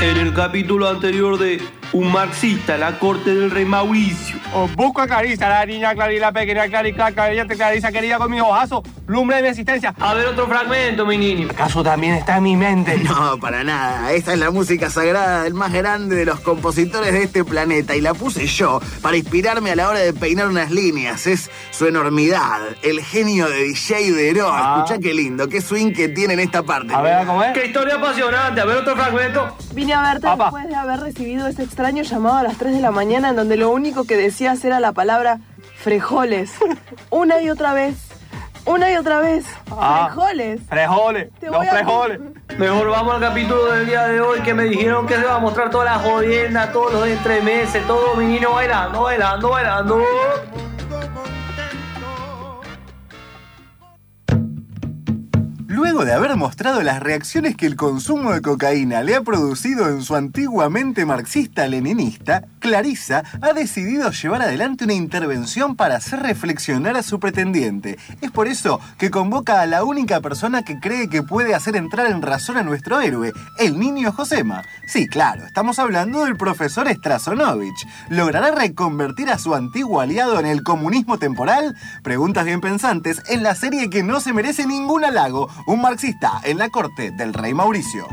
En el capítulo anterior de Un marxista en la corte del rey Mauricio. Os busco a Clarisa, la niña Clarisa, pequeña Clarisa, Clarisa, Clarisa, querida con mis ojazos, lumbre de mi existencia. A ver otro fragmento, mi niño. ¿Acaso también está en mi mente? No, para nada. Esta es la música sagrada del más grande de los compositores de este planeta y la puse yo para inspirarme a la hora de peinar unas líneas. Es su enormidad, el genio de DJ Deró. Ah. Escucha qué lindo, qué swing que tiene en esta parte. A ver, ¿cómo es? Qué historia apasionante. A ver otro fragmento. Vine a verte Papá. después de haber recibido ese extraño llamado a las 3 de la mañana en donde lo único que decías era la palabra frijoles. Una y otra vez. Una y otra vez. Ah. Frijoles. Frejoles, Te los a- frejoles. Mejor vamos al capítulo del día de hoy que me dijeron que se va a mostrar toda la jodienda, todos los entremeses, todo mi niño bailando, bailando, bailando. Luego de haber mostrado las reacciones que el consumo de cocaína le ha producido en su antiguamente marxista-leninista, Clarisa ha decidido llevar adelante una intervención para hacer reflexionar a su pretendiente. Es por eso que convoca a la única persona que cree que puede hacer entrar en razón a nuestro héroe, el niño Josema. Sí, claro, estamos hablando del profesor Strasonovich. ¿Logrará reconvertir a su antiguo aliado en el comunismo temporal? Preguntas bien pensantes en la serie que no se merece ningún halago, un marxista en la corte del rey Mauricio.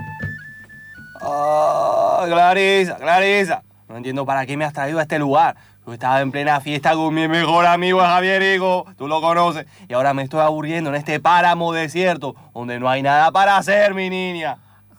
Ah, Clarisa, Clarisa. No entiendo para qué me has traído a este lugar. Yo estaba en plena fiesta con mi mejor amigo Javierico, tú lo conoces, y ahora me estoy aburriendo en este páramo desierto donde no hay nada para hacer, mi niña.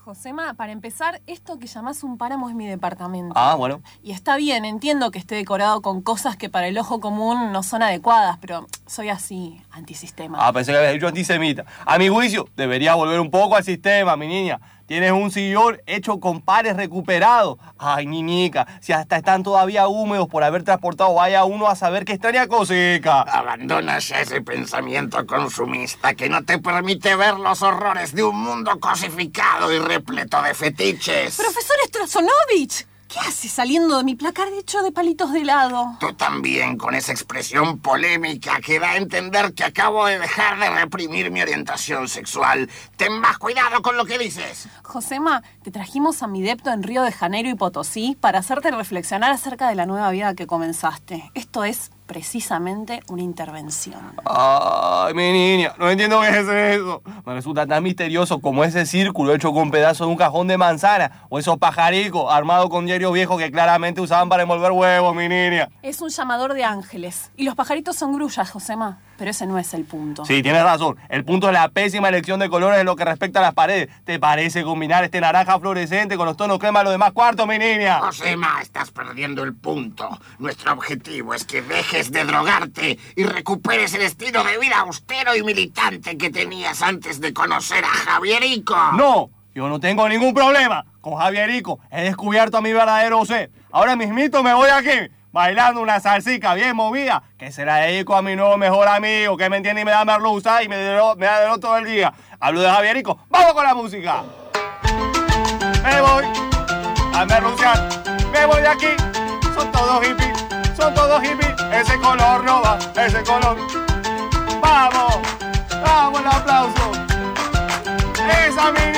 Josema, para empezar, esto que llamás un páramo es mi departamento. Ah, bueno. Y está bien, entiendo que esté decorado con cosas que para el ojo común no son adecuadas, pero soy así, antisistema. Ah, pensé que habías dicho antisemita. A mi juicio, deberías volver un poco al sistema, mi niña. Tienes un sillón hecho con pares recuperados. Ay, niñica, si hasta están todavía húmedos por haber transportado, vaya uno a saber qué extraña cosica. Abandona ya ese pensamiento consumista que no te permite ver los horrores de un mundo cosificado y repleto de fetiches. Profesor Strasonovich, ¿qué hace saliendo de mi placar hecho de palitos de helado? Tú también, con esa expresión polémica que da a entender que acabo de dejar de reprimir mi orientación sexual. Ten más cuidado con lo que dices. Josema, te trajimos a mi depto en Río de Janeiro y Potosí para hacerte reflexionar acerca de la nueva vida que comenzaste. Esto es precisamente una intervención. Ay, mi niña, no entiendo qué es eso. Me resulta tan misterioso como ese círculo hecho con pedazos de un cajón de manzana o esos pajaricos armados con hierro viejo que claramente usaban para envolver huevos, mi niña. Es un llamador de ángeles. Y los pajaritos son grullas, Josema. Pero ese no es el punto. Sí, tienes razón. El punto es la pésima elección de colores en lo que respecta a las paredes. ¿Te parece combinar este naranja fluorescente con los tonos crema de los demás cuartos, mi niña? Josema, estás perdiendo el punto. Nuestro objetivo es que dejes de drogarte y recuperes el estilo de vida austero y militante que tenías antes de conocer a Javierico. No, yo no tengo ningún problema con Javierico. He descubierto a mi verdadero ser. Ahora mismito me voy aquí, bailando una salsica bien movida, que se la dedico a mi nuevo mejor amigo, que me entiende y me da merluza y me, delo- me da de todo el día. Hablo de Javierico. ¡Vamos con la música! Me voy a merluciar. Me voy de aquí. Son todos hippies. Son todos hippies. Ese color no va. Ese color. ¡Vamos! ¡Vamos el aplauso! ¡Esa mi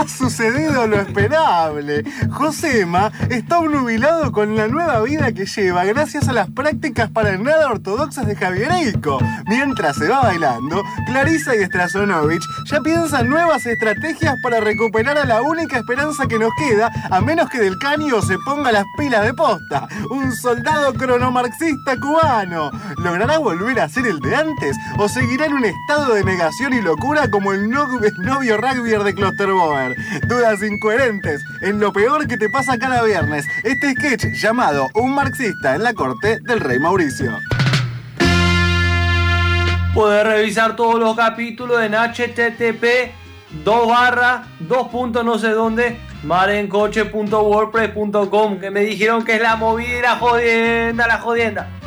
Ha sucedido lo esperable. Josema está obnubilado con la nueva vida que lleva gracias a las prácticas para nada ortodoxas de Javierico. Mientras se va bailando, Clarisa y Strasonovich ya piensan nuevas estrategias para recuperar a la única esperanza que nos queda, a menos que del caño se ponga las pilas de posta. Un soldado cronomarxista cubano. ¿Logrará volver a ser el de antes o seguirá en un estado de negación y locura como el no- novio rugbyer de Klosterboer? Dudas incoherentes en lo peor que te pasa cada viernes. Este sketch llamado Un marxista en la corte del rey Mauricio. Puedes revisar todos los capítulos en http 2 barra 2 puntos no sé dónde marencoche.wordpress.com que me dijeron que es la movida la jodienda, la jodienda.